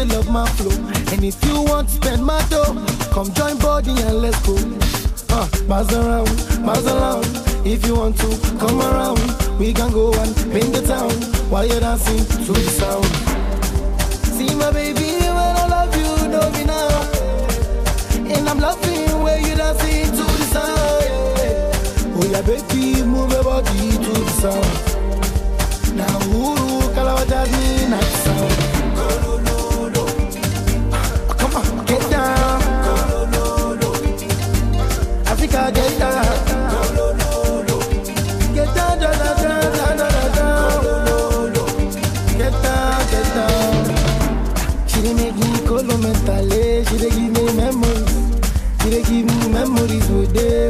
they love my flow. And if you want to spend my dough, come join body and let's go. Uh, buzz around, buzz around. If you want to come around, we can go and paint the town while you're dancing to the sound. See my baby, when I love you, know me now. And I'm loving where you dancing to the sound. Oh yeah, baby, move your body to the sound. She make me colomentale, she dey give me memories. She dey give me memories today.